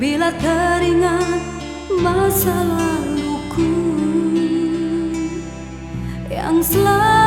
Bila teringat masa laluku Yang selalu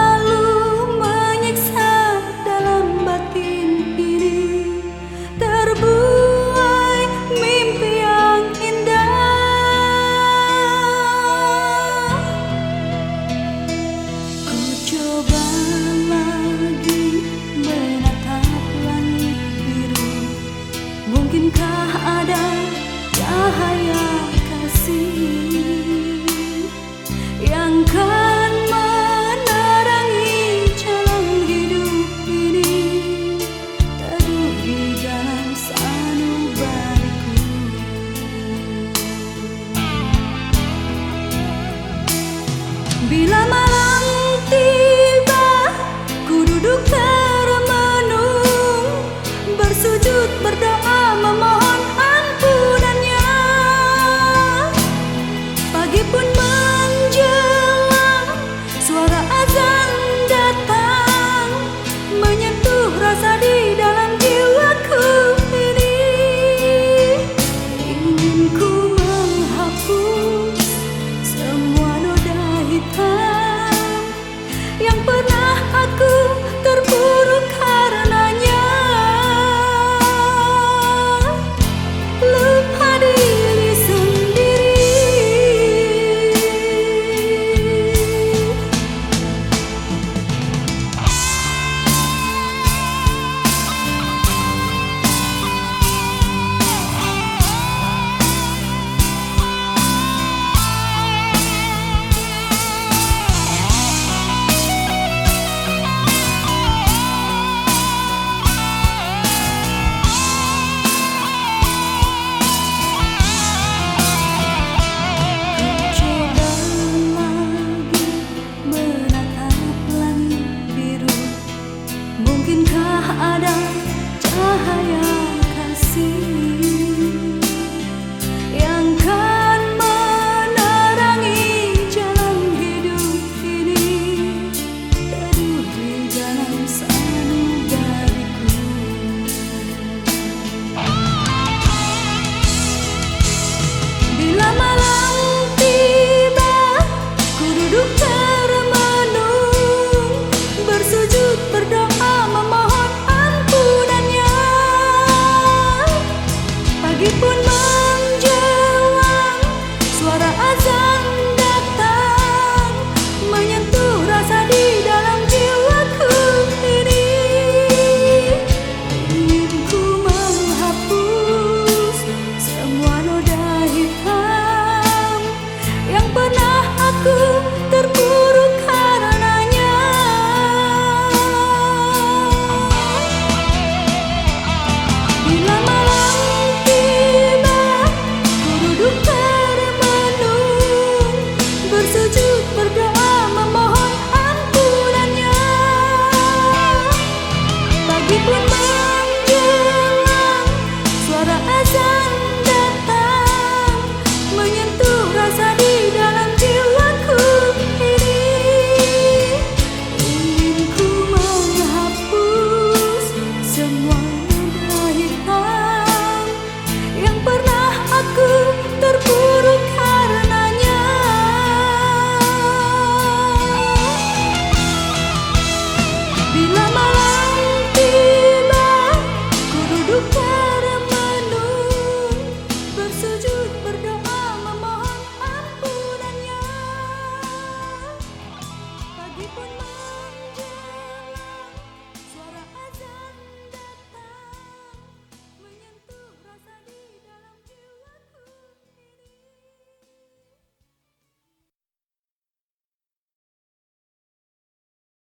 Hindi po na.